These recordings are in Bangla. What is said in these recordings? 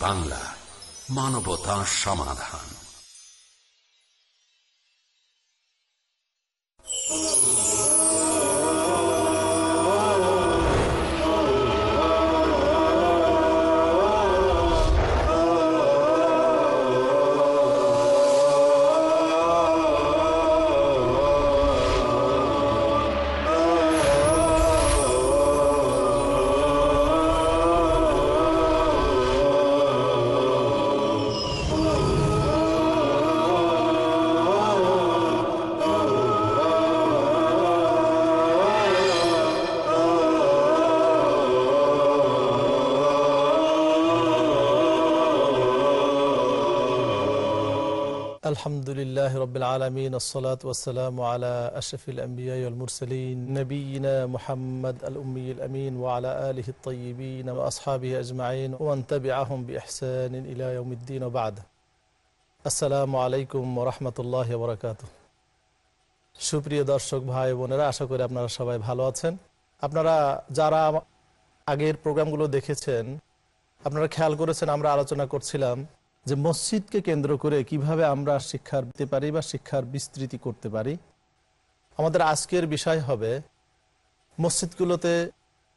বাংলা মানবতা সমাধান। মুহাম্মদ আল আমিন আহম সুপ্রিয় দর্শক ভাই বোনেরা, আশা করি আপনারা সবাই ভালো আছেন। আপনারা যারা আগের প্রোগ্রামগুলো দেখেছেন, আপনারা খেয়াল করেছেন, আমরা আলোচনা করছিলাম যে মসজিদকে কেন্দ্র করে কীভাবে আমরা শিক্ষার দিতে পারি বা শিক্ষার বিস্তৃতি করতে পারি, আমাদের আজকের বিষয় হবে মসজিদগুলোতে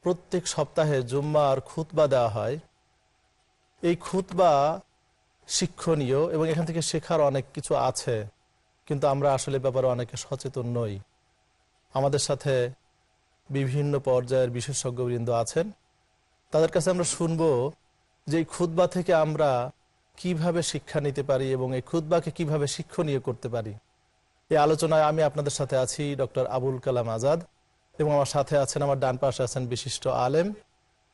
প্রত্যেক সপ্তাহে জুম্মার খুতবা দেওয়া হয়। এই খুতবা শিক্ষণীয় এবং এখান থেকে শেখার অনেক কিছু আছে, কিন্তু আমরা আসলে ব্যাপারে অনেকে সচেতন নই। আমাদের সাথে বিভিন্ন পর্যায়ের বিশেষজ্ঞবৃন্দ আছেন। তাদের কাছে আমরা শুনব যে এই খুতবা থেকে আমরা কীভাবে শিক্ষা নিতে পারি এবং এই খুদ্বাকে কীভাবে শিক্ষণীয় করতে পারি? এই আলোচনায় আমি আপনাদের সাথে আছি ডক্টর আবুল কালাম আজাদ এবং আমার সাথে আছেন আমার ডান পাশে আছেন বিশিষ্ট আলেম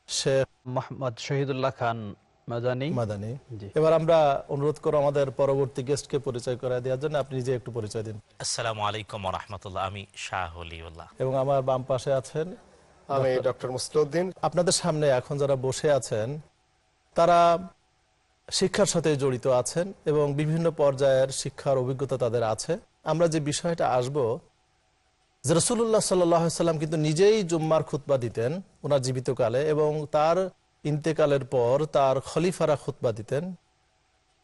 শেখ মোহাম্মদ শহীদুল্লাহ খান মাদানী। মাদানি। এবার আমরা অনুরোধ করো আমাদের পরবর্তী গেস্টকে পরিচয় করে দেওয়ার জন্য। আপনি নিজে একটু পরিচয় দিন। আসসালামু আলাইকুম রহমতুল্লাহ। আমি শাহ হলিউল্লাহ এবং আমার বাম পাশে আছেন আমি ডক্টর মুসলিউদ্দিন আপনাদের সামনে এখন যারা বসে আছেন তারা শিক্ষার সাথে জড়িত আছেন এবং বিভিন্ন পর্যায়ের শিক্ষার অভিজ্ঞতা তাদের আছে। আমরা যে বিষয়টা আসব, যে রসুল্লাহ সাল্লাম কিন্তু নিজেই জুম্মার খুতবা দিতেন ওনার জীবিতকালে এবং তার ইন্তেকালের পর তার খলিফারা খুতবা দিতেন।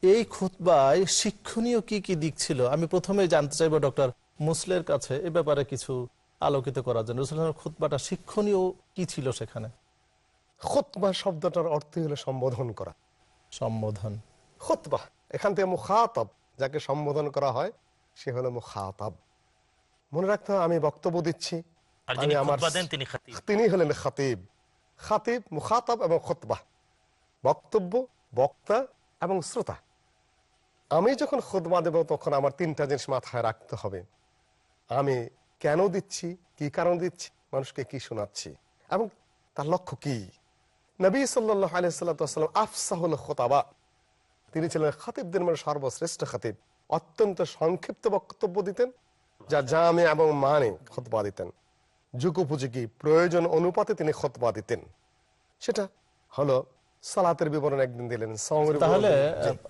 এই খুতবায় শিক্ষণীয় কি কি দিক ছিল? আমি প্রথমেই জানতে চাইব ডক্টর মুসলের কাছে এ ব্যাপারে কিছু আলোকিত করার জন্য। রসুল্লাহ খুতবাটা শিক্ষণীয় কি ছিল সেখানে? খুতবা শব্দটার অর্থ হলো সম্বোধন করা। সম্বোধন। খোতবা এখান থেকে মুখাতব যাকে সম্বোধন করা হয় সে হলো মুখাতব। মনে রাখতে হবে আমি বক্তব্য দিচ্ছি। আমি আমার তিনি হলেন খাতিব। খাতিব মুখাতব এবং খোতবা। বক্তব্য বক্তা এবং শ্রোতা। আমি যখন খুতবা দেব তখন আমার তিনটা জিনিস মাথায় রাখতে হবে। আমি কেন দিচ্ছি কি কারণ দিচ্ছি মানুষকে কি শোনাচ্ছি এবং তার লক্ষ্য কি? নবী সাল্লাহ আলিয়াল্লাম আফসাহুল খোতাবা। তিনি ছিলেন খাতিবদের মানে সর্বশ্রেষ্ঠ খাতিব। অত্যন্ত সংক্ষিপ্ত বক্তব্য দিতেন যা জামে এবং মানে খতবা দিতেন। যুগোপযোগী প্রয়োজন অনুপাতে তিনি খতবা দিতেন। সেটা হলো সালাতের বিবরণ একদিন দিলেন তাহলে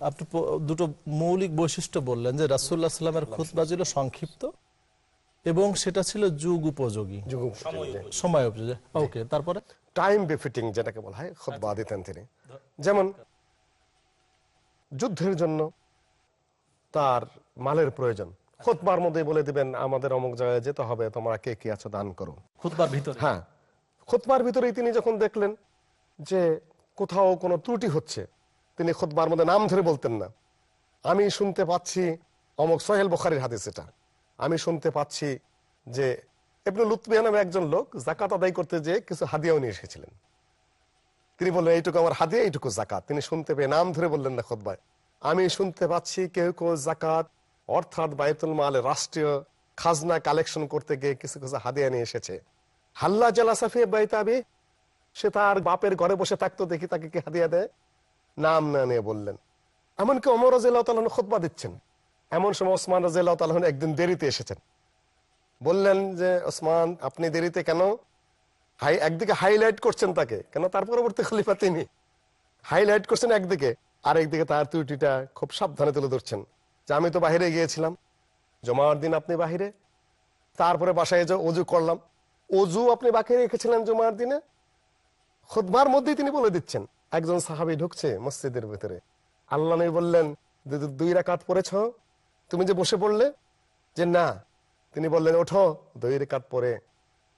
আপনি দুটো মৌলিক বৈশিষ্ট্য বললেন যে রাসুল্লাহ সাল্লামের খুতবা ছিল সংক্ষিপ্ত এবং সেটা ছিল যুগ উপযোগী যুগোপযোগী। সময় উপযোগী। ওকে তারপরে? টাইম বেফিটিং যেটাকে বলা হয় খুতবা দিতেন তিনি। যেমন যুদ্ধের জন্য তার মালের প্রয়োজন। খুতবার মধ্যে বলে দিবেন আমাদের অমুক জায়গায় যেতে হবে তোমরা কে কে আছো দান করো। খুতবার ভিতরে? হ্যাঁ। খুতবার ভিতরেই তিনি যখন দেখলেন যে কোথাও কোনো ত্রুটি হচ্ছে তিনি খুতবার মধ্যে নাম ধরে বলতেন না। আমি শুনতে পাচ্ছি অমুক সোহেল বখারির হাদিস এটা। আমি শুনতে পাচ্ছি যে এমনি লুৎবিয়া নামে একজন লোক জাকাত আদায় করতে যেয়ে কিছু হাদিয়াও নিয়ে এসেছিলেন। তিনি বললেন, এইটুকু আমার হাদিয়া, এইটুকু জাকাত তিনি শুনতে পেয়ে নাম ধরে বললেন, না, খুতবায়, আমি শুনতে পাচ্ছি কেউ কেউ জাকাত অর্থাৎ বায়তুল মাল রাষ্ট্রীয় খাজনা কালেকশন করতে গিয়ে কিছু কিছু হাদিয়া নিয়ে এসেছে। হাল্লা জেলাসাফি বাইতাবি, সে তার বাপের ঘরে বসে থাকতো, দেখি তাকে কি হাদিয়া দেয়? নাম না নিয়ে বললেন। এমনকি অমর রাজিল্লাহ খোদবা দিচ্ছেন। এমন সময় ওসমান রাজিল্লাহ একদিন দেরিতে এসেছেন। বললেন যে, ওসমান, আপনি দেরিতে কেন? হাই, একদিকে হাইলাইট করছেন তাকে, কেন? তার পরবর্তী খলিফা তিনি। হাইলাইট করছেন একদিকে আর একদিকে তার ত্রুটিটা খুব সাবধানে তুলে ধরছেন। যে, আমি তো বাহিরে গিয়েছিলাম। জমার দিন আপনি বাহিরে। তারপরে বাসায় যে অজু করলাম। অজু আপনি বাকি রেখেছিলেন জমার দিনে? খুদবার মধ্যেই তিনি বলে দিচ্ছেন, একজন সাহাবি ঢুকছে মসজিদের ভিতরে। আল্লাহ নবী বললেন "দু- দু- দুই রাকাত পড়েছ? তুমি যে বসে পড়লে যে, না তিনি বললেন ওঠো দুই রেখাত পরে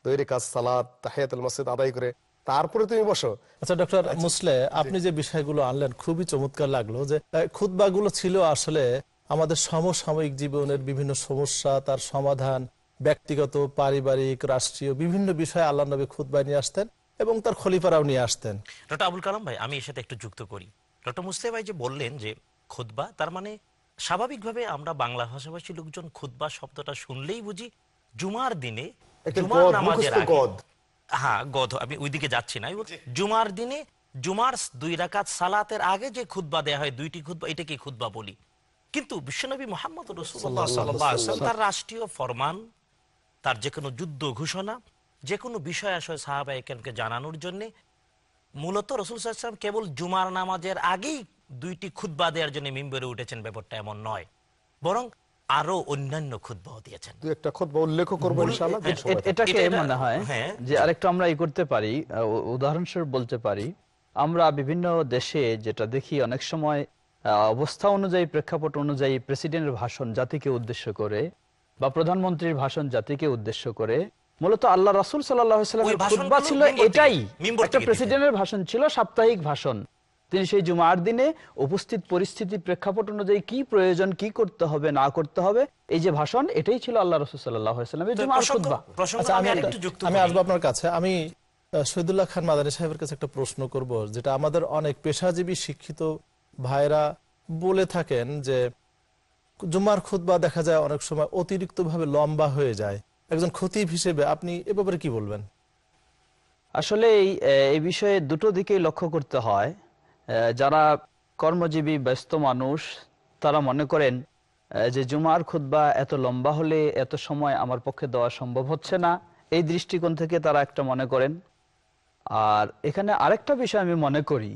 দুই রেখাত সালাদ তাহিয়াতুল মসজিদ আদায় করে তারপরে তুমি বসো। আচ্ছা ডক্টর মুসলে আপনি যে বিষয়গুলো আনলেন খুবই চমৎকার লাগল যে খুদ্বাগুলো ছিল আসলে আমাদের সমসাময়িক জীবনের বিভিন্ন সমস্যা তার সমাধান ব্যক্তিগত পারিবারিক রাষ্ট্রীয় বিভিন্ন বিষয়ে আল্লাহ নবী খুদ্বায় নিয়ে আসতেন এবং তার খলিফারাও নিয়ে আসতেন। ডক্টর আবুল কালাম ভাই আমি এর সাথে একটু যুক্ত করি। ডক্টর মুসলে ভাই যে বললেন যে খুতবা তার মানে স্বাভাবিকভাবে আমরা বাংলা ভাষাভাষী লোকজন খুতবা শব্দটা শুনলেই বুঝি জুমার দিনে জুমার নামাজের আগে হ্যাঁ গদ আমি ওইদিকে যাচ্ছি না জুমার দিনে জুমার দুই রাকাত সালাতের আগে যে খুতবা দেয়া হয় দুইটি খুতবা এটাকে খুতবা বলি। কিন্তু বিশ্বনবী মোহাম্মদ রসুল্লাহ সাল্লাম তার রাষ্ট্রীয় ফরমান তার যে কোনো যুদ্ধ ঘোষণা যে কোনো বিষয় আসলে সাহাবা জানানোর জন্যে মূলত রসুল সাল্লাম কেবল জুমার নামাজের আগেই দুইটি খুতবা দেওয়ার জন্য মিম্বরে উঠেছেন ব্যাপারটা এমন নয় বরং আরও অন্যান্য খুতবাও দিয়েছেন। দুই একটা খোদ উল্লেখ করব ইনশাআল্লাহ এটাকে এটা- এটা- মনে হয় হ্যাঁ। যে আরেকটু আমরা ই করতে পারি উদাহরণস্বরূপ বলতে পারি আমরা বিভিন্ন দেশে যেটা দেখি অনেক সময় অবস্থা অনুযায়ী প্রেক্ষাপট অনুযায়ী প্রেসিডেন্টের ভাষণ জাতিকে উদ্দেশ্য করে বা প্রধানমন্ত্রীর ভাষণ জাতিকে উদ্দেশ্য করে। মূলত আল্লাহ রাসুল সাল্লামের ওই ছিল এটাই একটা প্রেসিডেন্টের ভাষণ ছিল সাপ্তাহিক ভাষণ। তিনি সেই জুমার দিনে উপস্থিত পরিস্থিতি প্রেক্ষাপট অনুযায়ী কি প্রয়োজন কি করতে হবে না করতে হবে এই যে ভাষণ এটাই ছিল আল্লাহ আচ্ছা আমি। আসব আপনার কাছে। আমি শহীদুল্লাহ খান মাদানী সাহেবের কাছে একটা প্রশ্ন করব যেটা আমাদের অনেক পেশাজীবী শিক্ষিত ভাইরা বলে থাকেন যে জুমার খুতবা দেখা যায় অনেক সময় অতিরিক্ত ভাবে লম্বা হয়ে যায়। একজন খতিব হিসেবে আপনি এ ব্যাপারে কি বলবেন? আসলে এই এই বিষয়ে দুটো দিকেই লক্ষ্য করতে হয়। যারা কর্মজীবী ব্যস্ত মানুষ তারা মনে করেন যে জুমার খুতবা এত লম্বা হলে এত সময় আমার পক্ষে দেওয়া সম্ভব হচ্ছে না। এই দৃষ্টিকোণ থেকে তারা একটা মনে করেন। আর এখানে আরেকটা বিষয় আমি মনে করি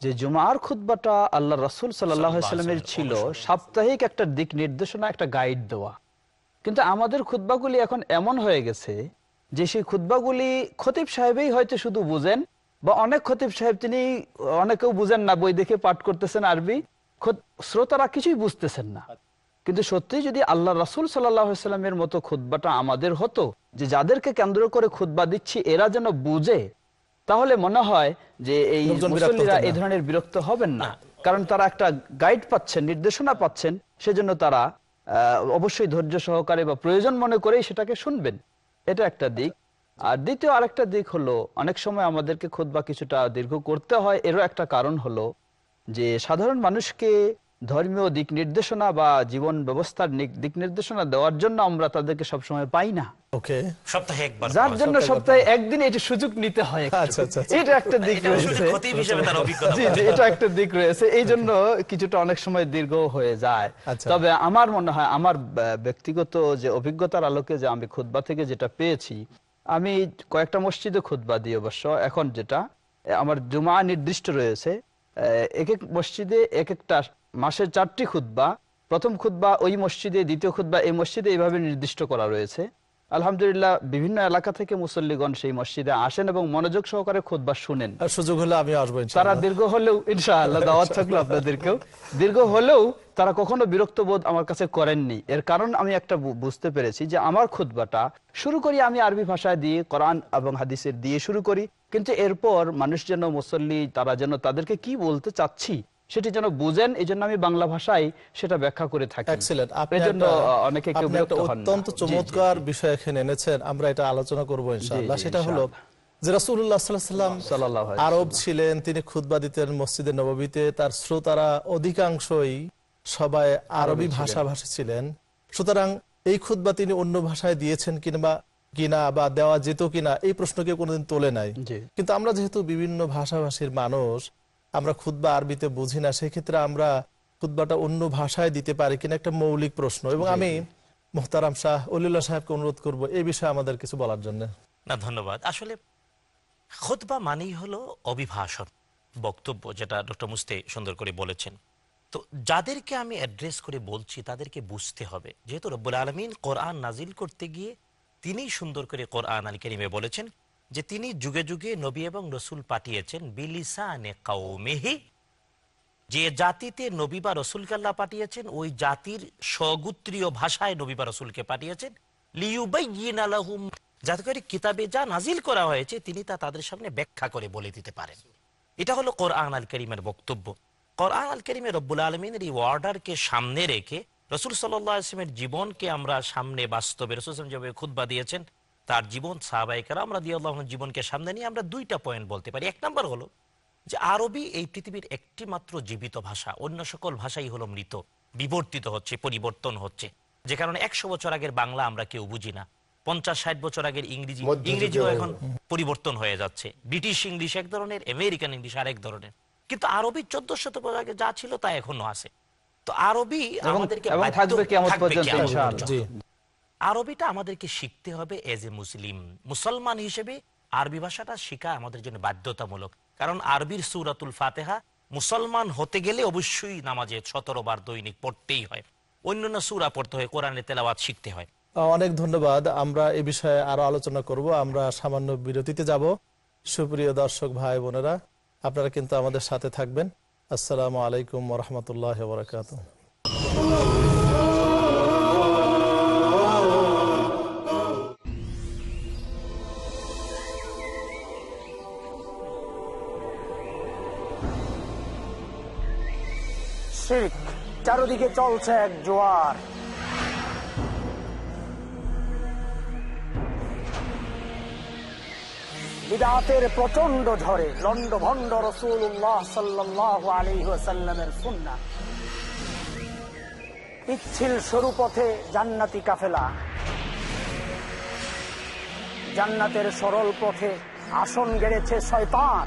যে জুমার খুতবাটা আল্লাহ রাসুল সাল্লামের ছিল সাপ্তাহিক একটা দিক নির্দেশনা একটা গাইড দেওয়া। কিন্তু আমাদের খুতবাগুলি এখন এমন হয়ে গেছে যে সেই খুতবাগুলি খতিব সাহেবেই হয়তো শুধু বুঝেন বা অনেক খতিব সাহেব তিনি অনেকেও বুঝেন না বই দেখে পাঠ করতেছেন আরবি। শ্রোতারা কিছুই বুঝতেছেন না। কিন্তু সত্যি যদি আল্লাহ রাসুল সাল্লামের মতো খুতবাটা আমাদের হতো যে যাদেরকে কেন্দ্র করে খুতবা দিচ্ছি এরা যেন বুঝে তাহলে মনে হয় যে এই মুসল্লিরা এই ধরনের বিরক্ত হবেন না। কারণ তারা একটা গাইড পাচ্ছেন নির্দেশনা পাচ্ছেন সেজন্য তারা আহ, অবশ্যই ধৈর্য সহকারে বা প্রয়োজন মনে করেই সেটাকে শুনবেন। এটা একটা দিক। আর দ্বিতীয় আরেকটা দিক হলো অনেক সময় আমাদেরকে খুতবা কিছুটা দীর্ঘ করতে হয়। এরও একটা কারণ হলো যে সাধারণ মানুষকে ধর্মীয় দিক নির্দেশনা বা জীবন ব্যবস্থার দিক নির্দেশনা দেওয়ার জন্য আমরা তাদেরকে সবসময় পাই না। ওকে। সপ্তাহে একবার যার জন্য সপ্তাহে একদিন এটি সুযোগ নিতে হয় একটু। আচ্ছা, আচ্ছা, আচ্ছা। এটা একটা দিক এটা রয়েছে। খতিব হিসেবে তার অভিজ্ঞতা জি জি এটা একটা দিক রয়েছে। এই জন্য কিছুটা অনেক সময় দীর্ঘ হয়ে যায়। তবে আমার মনে হয় আমার ব্যক্তিগত যে অভিজ্ঞতার আলোকে যে আমি খুতবা থেকে যেটা পেয়েছি আমি কয়েকটা মসজিদে খুতবা দিই অবশ্য। এখন যেটা আমার জুমা নির্দিষ্ট রয়েছে। এক এক মসজিদে এক একটা মাসের চারটি খুতবা। প্রথম খুতবা ওই মসজিদে, দ্বিতীয় খুতবা এই মসজিদে এইভাবে নির্দিষ্ট করা রয়েছে। আলহামদুলিল্লাহ বিভিন্ন এলাকা থেকে মুসল্লিগণ সেই মসজিদে আসেন এবং মনোযোগ সহকারে খুতবা শুনেন। সুযোগ হলে আমি আসব তারা দীর্ঘ হলেও ইনশাআল্লাহ দাওয়াত থাকল আপনাদেরকেও। দীর্ঘ হলেও তারা কখনো বিরক্ত বোধ আমার কাছে করেননি। এর কারণ আমি একটা বুঝতে পেরেছি যে আমার খুতবাটা শুরু করি আমি আরবি ভাষায় দিয়ে কোরআন এবং হাদিসের দিয়ে শুরু করি। কিন্তু এরপর মানুষ যেন মুসল্লি তারা যেন তাদেরকে কি বলতে চাচ্ছি সেটি যেন বুঝেন এই জন্য আমি বাংলা ভাষায় সেটা ব্যাখ্যা করে থাকি। এজন্য অনেকে। অত্যন্ত চমৎকার বিষয় এখানে এনেছেন আমরা এটা আলোচনা করব ইনশাআল্লাহ। সেটা হলো যে সাল্লাম আরব ছিলেন তিনি খুতবা দিতেন মসজিদে নববীতে তার শ্রোতারা অধিকাংশই সবাই আরবি ভাষাভাষী ছিলেন। সুতরাং এই খুতবা তিনি অন্য ভাষায় দিয়েছেন কিংবা কিনা বা দেওয়া যেত কিনা এই প্রশ্ন কেউ কোনোদিন তোলে নাই। কিন্তু আমরা যেহেতু বিভিন্ন ভাষাভাষীর মানুষ আমরা খুতবা আরবিতে বুঝি না সেক্ষেত্রে আমরা খুতবাটা অন্য ভাষায় দিতে পারি কিনা একটা মৌলিক প্রশ্ন। এবং আমি মোহতারাম শাহ অলিউল্লাহ সাহেবকে অনুরোধ করব এই বিষয়ে আমাদের কিছু বলার জন্য। না ধন্যবাদ। আসলে খুতবা মানেই হলো অভিভাষণ বক্তব্য যেটা ডক্টর মুস্তে সুন্দর করে বলেছেন। তো যাদেরকে আমি অ্যাড্রেস করে বলছি তাদেরকে বুঝতে হবে। যেহেতু রব্বুল আলমিন কোরআন নাজিল করতে গিয়ে তিনিই সুন্দর করে কোরআন আল করিমে বলেছেন যে তিনি যুগে যুগে নবী এবং রসুল পাঠিয়েছেন বিলিসানে কাউমেহি যে জাতিতে নবী বা রসুলকে আল্লাহ পাঠিয়েছেন, ওই জাতির স্বগুত্রীয় ভাষায় নবী বা রসুলকে পাঠিয়েছেন। লিউবাইয়িন আলাহুম যাতে করে কিতাবে যা নাজিল করা হয়েছে, তিনি তা তাদের সামনে ব্যাখ্যা করে বলে দিতে পারেন। এটা হলো কোরআন আল করিমের বক্তব্য। কোরআন আল করিমের রব্বুল আলমিনের এই অর্ডারকে সামনে রেখে রসুল সাল্লামের জীবনকে আমরা সামনে বাস্তবে রসুল যেভাবে খুদ্া দিয়েছেন তার জীবন সাহাবাহিকেরা আমরা দিয়ে জীবনকে সামনে নিয়ে আমরা দুইটা পয়েন্ট বলতে পারি। এক নম্বর হলো যে আরবি এই পৃথিবীর একটি মাত্র জীবিত ভাষা অন্য সকল ভাষাই হলো মৃত বিবর্তিত হচ্ছে পরিবর্তন হচ্ছে। যে কারণে একশো বছর আগের বাংলা আমরা কেউ বুঝি না। পঞ্চাশ ষাট বছর আগের ইংরেজি ইংরেজিও এখন পরিবর্তন হয়ে যাচ্ছে। ব্রিটিশ ইংলিশ এক ধরনের আমেরিকান ইংলিশ আরেক ধরনের। কিন্তু আরবি চোদ্দ শত বছর আগে যা ছিল তা এখনও আছে। তো আরবি আমাদেরকে আরবিটা আমাদেরকে শিখতে হবে এজ এ মুসলিম মুসলমান হিসেবে আরবি ভাষাটা শেখা আমাদের জন্য বাধ্যতামূলক। কারণ আরবির সুরাতুল ফাতেহা মুসলমান হতে গেলে অবশ্যই নামাজে সতেরো বার দৈনিক পড়তেই হয়। অন্যান্য সুরা পড়তে হয়, কোরআনে তেলাওয়াত শিখতে হয়। অনেক ধন্যবাদ। আমরা এ বিষয়ে আরও আলোচনা করব। আমরা সামান্য বিরতিতে যাব। সুপ্রিয় দর্শক ভাই বোনেরা, আপনারা কিন্তু আমাদের সাথে থাকবেন। আসসালামু আলাইকুম রহমতুল্লাহ শির্ক চারদিকে চলছে এক জোয়ার। বিদাতের প্রচণ্ড ঝড়ে লন্ড ভন্ড রসুল্লাহ সাল্লাহ আলী সাল্লামের সুন্না পিচ্ছিল সরু পথে জান্নাতি কাফেলা। জান্নাতের সরল পথে আসন গেড়েছে শয়তান।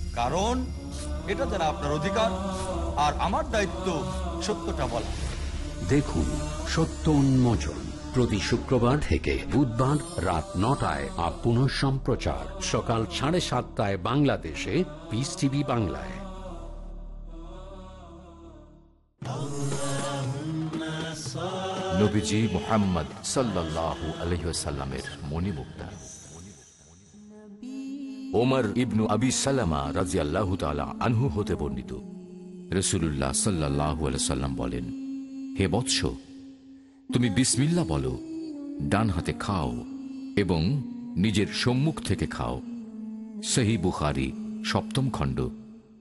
কারণ এটা যারা আপনার অধিকার আর আমার দায়িত্ব সত্যটা বলা। দেখুন সত্য উন্মোচন প্রতি শুক্রবার থেকে বুধবার রাত নটায় আর পুনঃ সম্প্রচার। সকাল সাড়ে সাতটায় বাংলাদেশে পিস টিভি বাংলায়। নবীজি মোহাম্মদ সাল্লাল্লাহু আলহিসাল্লামের মণিমুক্তা। ওমর ইবনু আবি সালামা রাজি আল্লাহ আনহু হতে বর্ণিত। রসুল্লাহ সাল্লাহু সাল্লাম বলেন, হে বৎস, তুমি বিসমিল্লা বলো, ডান হাতে খাও এবং নিজের সম্মুখ থেকে খাও। সহি বুখারি, সপ্তম খণ্ড,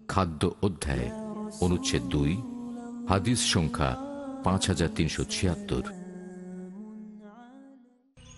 খাদ্য অধ্যায়, অনুচ্ছেদ দুই, হাদিস সংখ্যা পাঁচ হাজার তিনশো ছিয়াত্তর।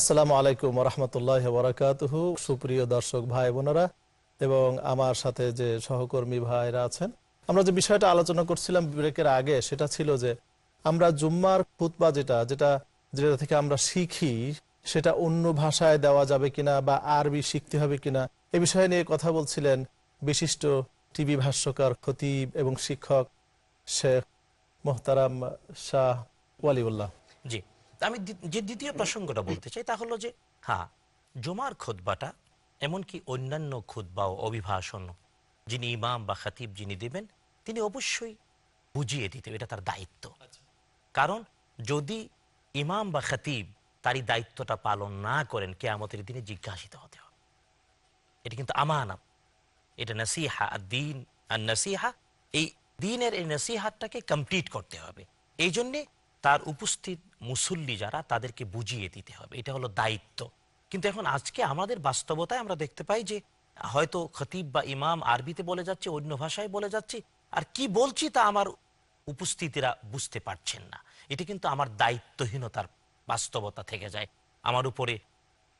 আসসালামু আলাইকুম রহমতুল্লাহ বরাকাতুহু সুপ্রিয় দর্শক ভাই বোনেরা এবং আমার সাথে যে সহকর্মী ভাইরা আছেন, আমরা যে বিষয়টা আলোচনা করছিলাম ব্রেকের আগে, সেটা ছিল যে আমরা জুম্মার খুতবা যেটা যেটা যেটা থেকে আমরা শিখি, সেটা অন্য ভাষায় দেওয়া যাবে কিনা বা আরবি শিখতে হবে কিনা, এ বিষয়ে নিয়ে কথা বলছিলেন বিশিষ্ট টিভি ভাষ্যকার, খতিব এবং শিক্ষক শেখ মোহতারাম শাহ ওয়ালিউল্লাহ। জি। আমি যে দ্বিতীয় প্রসঙ্গটা বলতে চাই তা হলো যে হ্যাঁ জুমার খুতবাটা এমনকি অন্যান্য খুতবা ও অভিভাষণ যিনি ইমাম বা খাতিব যিনি দেবেন তিনি অবশ্যই বুঝিয়ে দিতে এটা তার দায়িত্ব। কারণ যদি ইমাম বা খাতিব তার এই দায়িত্বটা পালন না করেন কেয়ামতের দিনে জিজ্ঞাসিত হতে হবে। এটা কিন্তু আমানত। এটা নাসিহা আর দিন আর নাসিহা এই দিনের এই নাসিহাতটাকে কমপ্লিট করতে হবে। এই জন্যে তার উপস্থিত মুসল্লি যারা, তাদেরকে বুঝিয়ে দিতে হবে। এটা হলো দায়িত্ব। কিন্তু এখন আজকে আমাদের বাস্তবতায় আমরা দেখতে পাই যে, হয়তো খতিব বা ইমাম আরবিতে বলে যাচ্ছে, অন্য ভাষায় বলে যাচ্ছে, আর কি বলছি তা আমার উপস্থিতিরা বুঝতে পারছেন না। এটা কিন্তু আমার দায়িত্বহীনতার বাস্তবতা থেকে যায়, আমার উপরে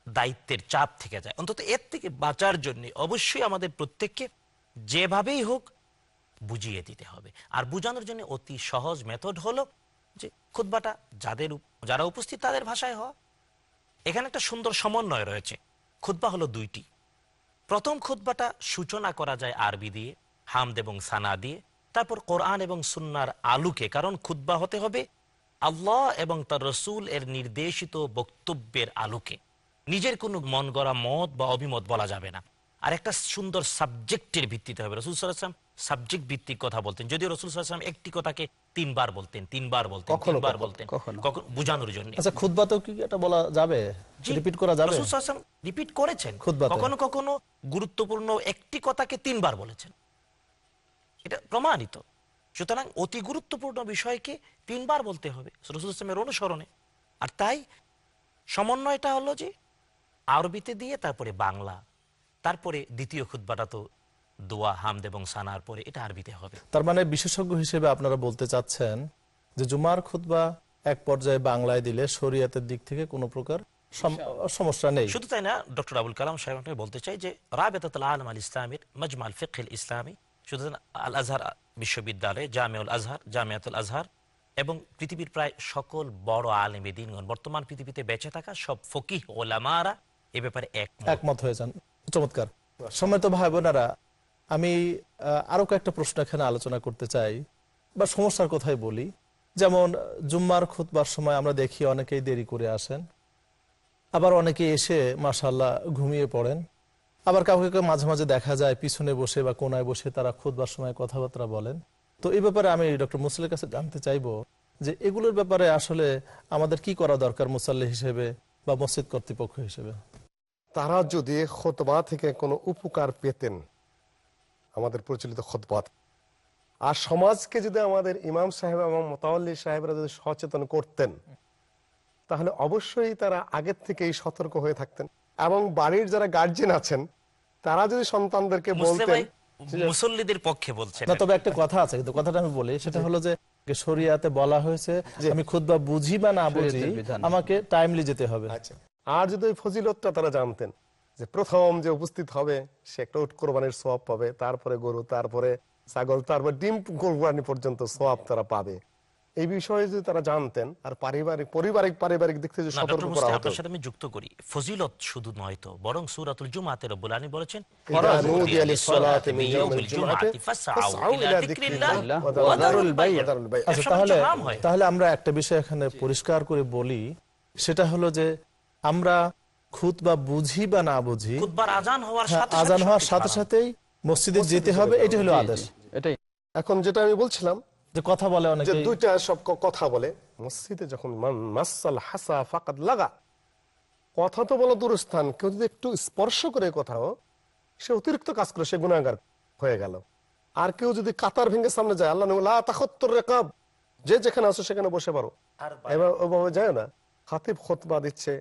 দায়িত্বের চাপ থেকে যায়। অন্তত এর থেকে বাঁচার জন্য অবশ্যই আমাদের প্রত্যেককে যেভাবেই হোক বুঝিয়ে দিতে হবে। আর বুঝানোর জন্য অতি সহজ মেথড হলো যে খুতবাটা যাদের যারা উপস্থিত তাদের ভাষায় হওয়া। এখানে একটা সুন্দর সমন্বয় রয়েছে। খুতবা হলো দুইটি। প্রথম খুতবাটা সূচনা করা যায় আরবি দিয়ে, হামদ এবং সানা দিয়ে। তারপর কোরআন এবং সুন্নার আলুকে, কারণ খুতবা হতে হবে আল্লাহ এবং তার রসুল এর নির্দেশিত বক্তব্যের আলোকে। নিজের কোনো মন গড়া মত বা অভিমত বলা যাবে না। আর একটা সুন্দর সাবজেক্টের ভিত্তিতে হবে। রসুল সাল্লাম সাবজেক্ট ভিত্তিক কথা বলতেন। যদিও রসুল সাল্লাম একটি কথাকে তিনবার বলতেন তিনবার বলতেন তিনবার বলতেন। কখন। বোঝানোর জন্য। আচ্ছা খুদ্বাতেও কি এটা বলা যাবে? রিপিট করা যাবে? রিপিট করেছেন। কখনো কখনো গুরুত্বপূর্ণ একটি কথাকে তিনবার বলেছেন। এটা প্রমাণিত। সুতরাং অতি গুরুত্বপূর্ণ বিষয়কে তিনবার বলতে হবে রসুল ইসলামের অনুসরণে। আর তাই সমন্বয়টা হলো যে আরবিতে দিয়ে তারপরে বাংলা তারপরে দ্বিতীয় খুতবাটা তো দোয়া হামদ এবং সানার পরে এটা আরবিতে হবে। তার মানে বিশেষজ্ঞ হিসেবে আপনারা বলতে চাচ্ছেন যে জুমার খুতবা এক পর্যায়ে বাংলায় দিলে শরীয়তের দিক থেকে কোনো প্রকার সম- সমস্যা নেই। শুধু তাই না ডক্টর আবুল কালাম সাহেব আপনাকে বলতে চাই যে রাবেতাতুল আলম আল ইসলামের মজমাল ফিকহিল ইসলামী শুধু আল আজহার বিশ্ববিদ্যালয় জামিউল আজহার জামিয়াতুল আজহার এবং পৃথিবীর প্রায় সকল বড় আলেমে দিনগণ বর্তমান পৃথিবীতে বেঁচে থাকা সব ফকিহ ওলামারা এ ব্যাপারে এক একমত হয়ে যান। চমৎকার। সম্মানিত ভাই বোনেরা আমি আহ, আরও কয়েকটা প্রশ্ন এখানে আলোচনা করতে চাই বা সমস্যার কথাই বলি। যেমন জুম্মার খুতবার সময় আমরা দেখি অনেকেই দেরি করে আসেন আবার অনেকে এসে মাসাল্লাহ ঘুমিয়ে পড়েন। আবার কাউকে মাঝে মাঝে দেখা যায় পিছনে বসে বা কোনায় বসে তারা খুদবার সময় কথাবার্তা বলেন। তো এই ব্যাপারে আমি ডক্টর মুসলের কাছে জানতে চাইব যে এগুলোর ব্যাপারে আসলে আমাদের কি করা দরকার মুসাল্লি হিসেবে বা মসজিদ কর্তৃপক্ষ হিসেবে? তারা যদি খোতবা থেকে কোনো উপকার পেতেন আমাদের প্রচলিত খোতবাত আর সমাজকে যদি আমাদের ইমাম সাহেব এবং মোতাল্লি সাহেবরা যদি সচেতন করতেন তাহলে অবশ্যই তারা আগের থেকেই সতর্ক হয়ে থাকতেন। এবং বাড়ির যারা গার্জেন আছেন তারা যদি সন্তানদেরকে বলতেন মুসল্লিদের পক্ষে বলছেন। না তবে একটা কথা আছে কিন্তু কথাটা আমি বলি সেটা হলো যে শরিয়াতে বলা হয়েছে আমি খুদবা বুঝি বা না বুঝি আমাকে টাইমলি যেতে হবে। আচ্ছা। আর যদি ওই ফজিলতটা তারা জানতেন যে প্রথম যে উপস্থিত হবে সে একটা উট কোরবানির সোয়াব পাবে তারপরে গরু তারপরে ছাগল তারপর ডিম কোরবানি পর্যন্ত সোয়াব তারা পাবে। এই বিষয়ে যদি তারা জানতেন আর পারিবারিক পারিবারিক পারিবারিক দিক থেকে সতর্ক করা হতো। আপনার সাথে আমি যুক্ত করি। ফজিলত শুধু নয় তো বরং সূরাতুল জুমাতে রব্বুল আলামিন বলেছেন মিন ইয়াউমিল ফাসআউ ইলা যিকরিল্লাহ। ওয়া দারুল বাই'। আচ্ছা তাহলে। তাহলে আমরা একটা বিষয় এখানে পরিষ্কার করে বলি। সেটা হলো যে আমরা খুদ বা বুঝি বা না বুঝি আজান হওয়ার হ্যাঁ, সাথে। সাথেই মসজিদে যেতে হবে এটা হলো আদেশ। এটাই। এখন যেটা আমি বলছিলাম যে কথা বলে অনেকে দুইটা সব কথা বলে মসজিদে যখন মাসাল হাসা ফাকাদ লাগা কথা তো বলো দূরস্থান কেউ যদি একটু স্পর্শ করে কোথাও সে অতিরিক্ত কাজ করে সে গুণাগার হয়ে গেল। আর কেউ যদি কাতার ভেঙে সামনে যায় আল্লাহ রেকাব যে যেখানে আছো সেখানে বসে পারো এবার ওভাবে যায় না। খাতিব খতবা দিচ্ছে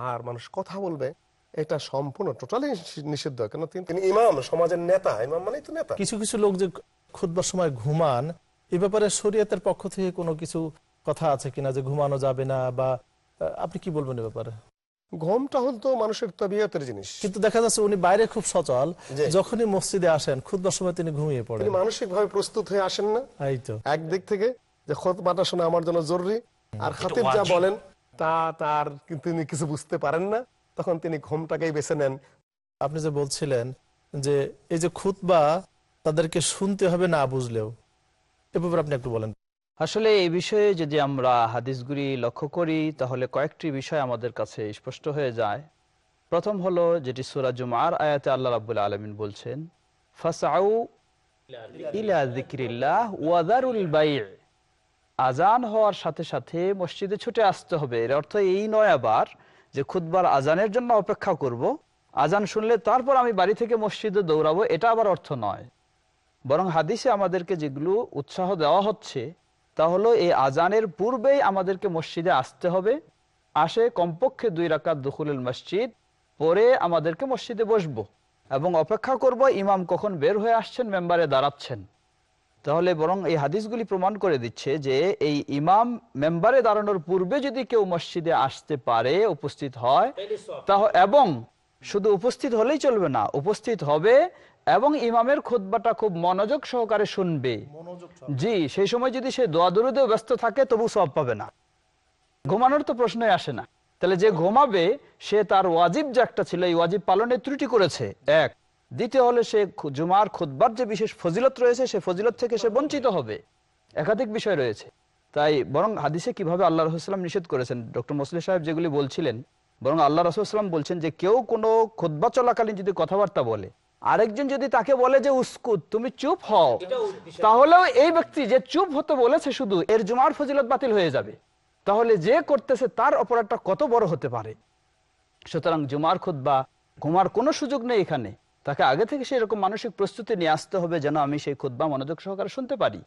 আর মানুষ কথা বলবে এটা সম্পূর্ণ টোটালি নিষিদ্ধ। কেন তিনি- ইমাম সমাজের নেতা। ইমাম মানেই তো নেতা। কিছু কিছু লোক যে খুদবার সময় ঘুমান এ ব্যাপারে শরীয়তের পক্ষ থেকে কোনো কিছু কথা আছে কিনা যে ঘুমানো যাবে না বা আপনি কি বলবেন এ ব্যাপারে? ঘুমটা হল তো মানুষের তবিয়তের জিনিস। কিন্তু দেখা যাচ্ছে উনি বাইরে খুব সচল। যখনই মসজিদে আসেন খুদবার সময় তিনি ঘুমিয়ে পড়েন। মানসিক ভাবে প্রস্তুত হয়ে আসেন না। এই তো। একদিক থেকে যে খতবাটা শোনা আমার জন্য জরুরি। আর খাতিব যা বলেন তা তার তিনি কিছু বুঝতে পারেন না। তখন তিনি ঘুমটাকেই বেছে নেন। আপনি যে বলছিলেন যে এই যে খুতবা তাদেরকে শুনতে হবে না বুঝলেও। এ ব্যাপারে আপনি একটু বলেন। আসলে এই বিষয়ে যদি আমরা হাদিসগুলি লক্ষ্য করি তাহলে কয়েকটি বিষয় আমাদের কাছে স্পষ্ট হয়ে যায়। প্রথম হলো যেটি সুরা জুমার আয়াতে আল্লাহ রাবুল আলমিন বলছেন ফাসাউ ইলা যিকরিল্লাহ ওয়াদারুল বাই' আজান হওয়ার সাথে সাথে মসজিদে ছুটে আসতে হবে। এর অর্থ এই নয় আবার যে খুদবার আজানের জন্য অপেক্ষা করব। আজান শুনলে তারপর আমি বাড়ি থেকে মসজিদে দৌড়াবো, এটা আবার অর্থ নয়। বরং হাদিসে আমাদেরকে যেগুলো উৎসাহ দেওয়া হচ্ছে, তা হলো এই আজানের পূর্বেই আমাদেরকে মসজিদে আসতে হবে। আসে কমপক্ষে দুই রাকাত দুখুলুল মসজিদ, পরে আমাদেরকে মসজিদে বসবো এবং অপেক্ষা করব ইমাম কখন বের হয়ে আসছেন, মেম্বারে দাঁড়াচ্ছেন। তাহলে বরং এই হাদিসগুলি প্রমাণ করে দিচ্ছে যে এই ইমাম মেম্বারে দাঁড়ানোর পূর্বে যদি কেউ মসজিদে আসতে পারে উপস্থিত হয় তাহ এবং শুধু উপস্থিত হলেই চলবে না উপস্থিত হবে এবং ইমামের খুদ্বাটা খুব মনোযোগ সহকারে শুনবে। জি সেই সময় যদি সে দোয়া দরুদেও ব্যস্ত থাকে তবু সব পাবে না। ঘুমানোর তো প্রশ্নই আসে না। তাহলে যে ঘুমাবে সে তার ওয়াজিব যে একটা ছিল এই ওয়াজিব পালনে ত্রুটি করেছে। এক দ্বিতীয় হলে সে জুমার খুদ্বার যে বিশেষ ফজিলত রয়েছে সে ফজিলত থেকে সে বঞ্চিত হবে। একাধিক বিষয় রয়েছে। তাই বরং হাদিসে কীভাবে আল্লাহ রসুলাম নিষেধ করেছেন ডক্টর মুসলিম সাহেব যেগুলি বলছিলেন বরং আল্লাহ রসুলাম বলছেন যে কেউ কোনো খুদ্া চলাকালীন যদি কথাবার্তা বলে আরেকজন যদি তাকে বলে যে উস্কুত তুমি চুপ হও তাহলেও এই ব্যক্তি যে চুপ হতে বলেছে শুধু এর জুমার ফজিলত বাতিল হয়ে যাবে। তাহলে যে করতেছে তার অপরাধটা কত বড় হতে পারে? সুতরাং জুমার খুদ্া ঘুমার কোনো সুযোগ নেই এখানে। তাকে আগে থেকে সেরকম মানসিক প্রস্তুতি নিয়ে আসতে হবে যেন আমি সেই খুদ্া মনোযোগ সহকারে শুনতে পারি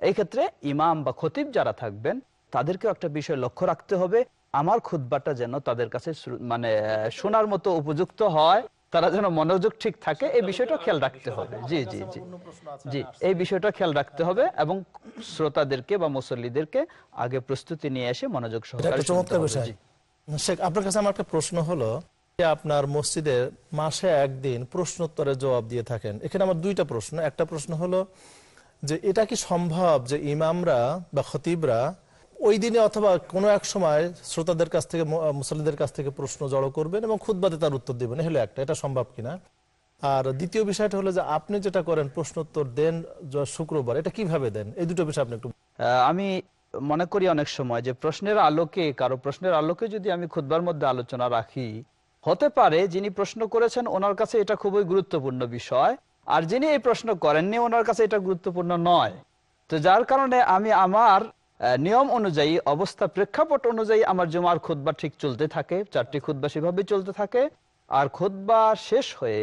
এই ক্ষেত্রে ইমাম বা খতিব যারা থাকবেন তাদেরকে একটা বিষয় লক্ষ্য রাখতে হবে আমার খুদ্বাটা যেন তাদের কাছে মানে শোনার মতো উপযুক্ত হয় তারা যেন মনোযোগ ঠিক থাকে এই বিষয়টা খেয়াল রাখতে হবে জি জি জি জি এই বিষয়টা খেয়াল রাখতে হবে এবং শ্রোতাদেরকে বা মুসল্লিদেরকে আগে প্রস্তুতি নিয়ে এসে মনোযোগ সহকারে শুনতে হবে। জি। আপনার কাছে আমার একটা প্রশ্ন হলো আপনার মসজিদে মাসে একদিন প্রশ্নোত্তরের জবাব দিয়ে থাকেন। এখানে আমার দুইটা প্রশ্ন। একটা প্রশ্ন হলো যে এটা কি সম্ভব যে ইমামরা বা খতিবরা ওই দিনে অথবা কোনো এক সময় শ্রোতাদের কাছ থেকে, ম- মুসল্লিদের কাছ থেকে প্রশ্ন জড়ো করবেন এবং খুদবাতে তার উত্তর দিবেন? হলো একটা। এটা সম্ভব কিনা আর দ্বিতীয় বিষয়টা হলো যে আপনি যেটা করেন প্রশ্নোত্তর দেন শুক্রবার, এটা কীভাবে দেন? এই দুটো বিষয় আপনি একটু আমি মনে করি অনেক সময় যে প্রশ্নের আলোকে, কারও প্রশ্নের আলোকে যদি আমি খুদবার মধ্যে আলোচনা রাখি হতে পারে যিনি প্রশ্ন করেছেন ওনার কাছে এটা খুবই গুরুত্বপূর্ণ বিষয়, আর যিনি এই প্রশ্ন করেননি ওনার কাছে এটা গুরুত্বপূর্ণ নয়। তো যার কারণে আমি আমার নিয়ম অনুযায়ী, অবস্থা প্রেক্ষাপট অনুযায়ী আমার জমার খুদ্া ঠিক চলতে থাকে, চারটি খুদ্া সেভাবে চলতে থাকে, আর খুদ্া শেষ হয়ে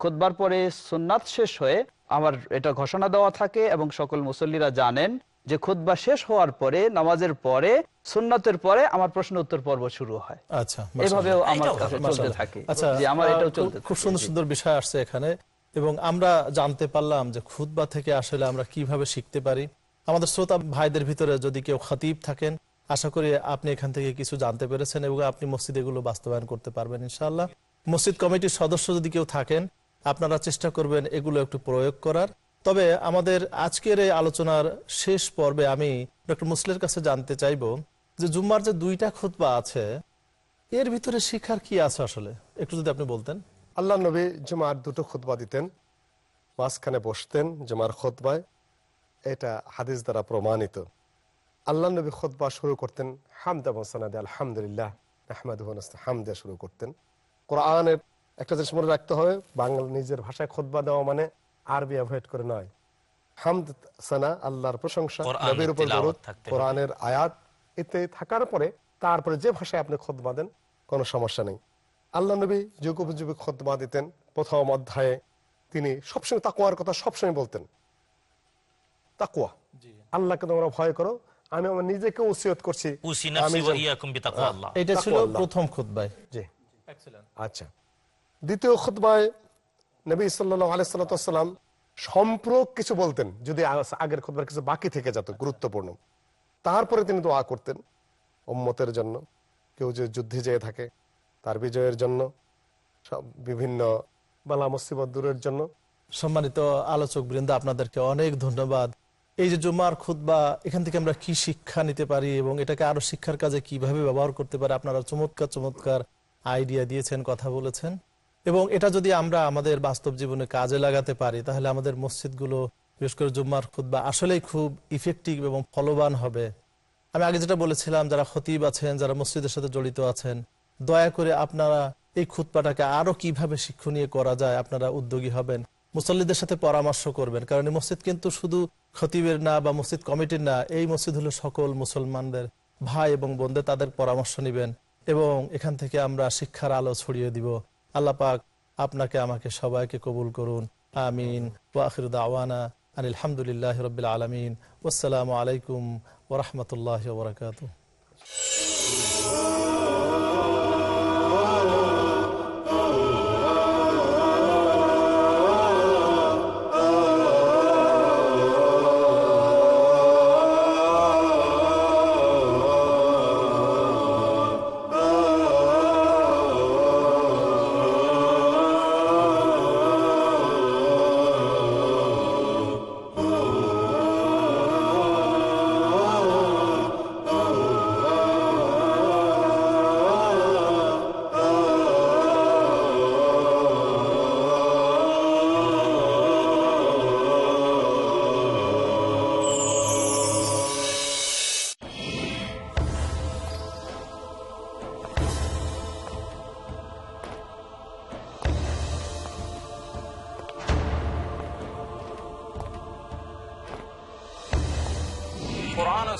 খুদ্বার পরে সুন্নাত শেষ হয়ে আমার এটা ঘোষণা দেওয়া থাকে এবং সকল মুসল্লিরা জানেন যে খুদ্া শেষ হওয়ার পরে নামাজের পরে সুন্নাতের পরে আমার প্রশ্ন উত্তর পর্ব শুরু হয়। আচ্ছা এভাবেও আমার কাছে চলতে থাকে। আচ্ছা আমার এটাও খুব- চলতে খুব সুন্দর সুন্দর বিষয় আসছে এখানে। এবং আমরা জানতে পারলাম যে খুতবা থেকে আসলে আমরা কীভাবে শিখতে পারি। আমাদের শ্রোতা ভাইদের ভিতরে যদি কেউ খতিব থাকেন আশা করি আপনি এখান থেকে কিছু জানতে পেরেছেন এবং আপনি মসজিদ এগুলো বাস্তবায়ন করতে পারবেন ইনশাআল্লাহ। মসজিদ কমিটির সদস্য যদি কেউ থাকেন আপনারা চেষ্টা করবেন এগুলো একটু প্রয়োগ করার। তবে আমাদের আজকের এই আলোচনার শেষ পর্বে আমি ডক্টর মুসলের কাছে জানতে চাইব যে জুম্মার যে দুইটা খুতবা আছে, এর ভিতরে শিক্ষার কি আছে আসলে? একটু যদি আপনি বলতেন। আল্লাহ নবী জুমার দুটো খুতবা দিতেন, মাঝখানে বসতেন জুমার খুতবায়। এটা হাদিস দ্বারা প্রমাণিত। আল্লাহ নবী খুতবা শুরু করতেন, হামদা মোসানাদে আলহামদুলিল্লাহ আহমদ হামদা শুরু করতেন। কোরআনের একটা জিনিস মনে রাখতে হবে, বাংলা নিজের ভাষায় খুতবা দেওয়া মানে আরবি অ্যাভয়েড করে নয়। হামদ সানা আল্লাহর প্রশংসা নবীর উপর দরুদ, কোরআনের আয়াত এতে থাকার পরে তারপরে যে ভাষায় আপনি খুতবা দেন কোনো সমস্যা নেই। আল্লাহ নবী যুগ উপযোগী খতমা দিতেন। প্রথম অধ্যায়ে তিনি সবসময় তাকুয়ার কথা সবসময় বলতেন। তাকুয়া আল্লাহকে তোমরা ভয় করো আমি আমার নিজেকে উসিয়ত করছি। এটা ছিল। প্রথম খুতবায় জি। আচ্ছা। দ্বিতীয় খুতবায় নবী সাল্লাহ আলাইসাল্লাম সম্পর্ক কিছু বলতেন, যদি আগের খুতবার কিছু বাকি থেকে যেত, গুরুত্বপূর্ণ। তারপরে তিনি দোয়া করতেন, উম্মতের জন্য, কেউ যে যুদ্ধে যেয়ে থাকে, তার বিজয়ের জন্য, সব বিভিন্ন বালা মুসিবত দূরের জন্য। সম্মানিত আলোচক বৃন্দ, আপনাদেরকে অনেক ধন্যবাদ। এই যে জুমার খুতবা, এখান থেকে আমরা কি শিক্ষা নিতে পারি এবং এটাকে আরও শিক্ষার কাজে কীভাবে ব্যবহার করতে পারি? আপনারা চমৎকার চমৎকার আইডিয়া দিয়েছেন, কথা বলেছেন। এবং এটা যদি আমরা আমাদের বাস্তব জীবনে কাজে লাগাতে পারি, তাহলে আমাদের মসজিদগুলো, বিশেষ করে জুম্মার খুতবা, আসলেই খুব ইফেক্টিভ এবং ফলবান হবে। আমি আগে যেটা বলেছিলাম, যারা খতিব আছেন, যারা মসজিদের সাথে জড়িত আছেন, দয়া করে আপনারা এই খুতপাটাকে আরও কীভাবে শিক্ষণীয় করা যায়, আপনারা উদ্যোগী হবেন। মুসল্লিদের সাথে পরামর্শ করবেন, কারণ এই মসজিদ কিন্তু শুধু খতিবের না বা মসজিদ কমিটির না, এই মসজিদ হলো সকল মুসলমানদের ভাই এবং বোনদের, তাদের পরামর্শ নেবেন এবং এখান থেকে আমরা শিক্ষার আলো ছড়িয়ে দিব। আল্লাহ পাক আপনাকে, আমাকে সবাইকে কবুল করুন। আমিন। ওয়াখির দাওয়ানা আনিলামদুলিল্লাহ রবিল আলমিন। আসসালামু আলাইকুম ওরহমতুল্লাহ বরকাত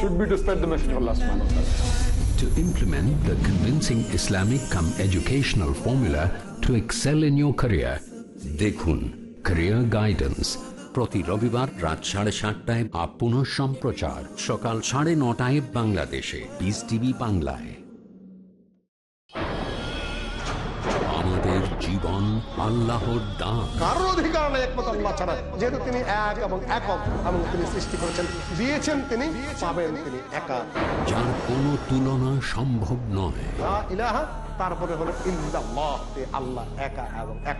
should be to spread the message of Allah subhanahu wa ta'ala. To implement the convincing Islamic come educational formula to excel in your career. দেখুন Career Guidance প্রতি রবিবার রাত সাড়ে সাতটায় আপ সম্প্রচার সকাল সাড়ে নটায় বাংলাদেশে বিস টিভি বাংলায় জীবন আল্লাহর দান। কারোর অধিকার নেই একমত আল্লাহ ছাড়া। যেহেতু তিনি এক এবং একক এবং তিনি সৃষ্টি করেছেন দিয়েছেন তিনি পাবেন তিনি একা। যার কোনো তুলনা সম্ভব নয়। ইলাহা তারপরে হলো ইল্লাল্লাহ আল্লাহ একা এবং এক।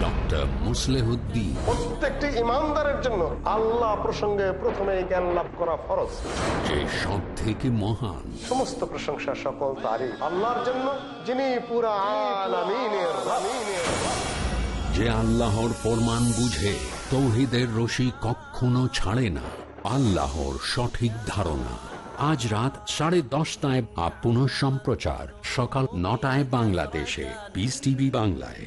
ডক্টর মুসলেহুদ্দিন। প্রত্যেকটি ইমানদারের জন্য আল্লাহ প্রসঙ্গে প্রথমে জ্ঞান লাভ করা ফরজ। যে সব থেকে মহান। সমস্ত প্রশংসা সকল তারই। আল্লাহর জন্য যিনি পুরা আলামিনের যে আল্লাহর ফরমান বুঝে তৌহিদের রশি কখনো ছাড়ে না। আল্লাহর সঠিক ধারণা। আজ রাত সাড়ে দশটায় আপ পুনঃ সম্প্রচার সকাল নটায় বাংলাদেশে। বিস টিভি বাংলায়।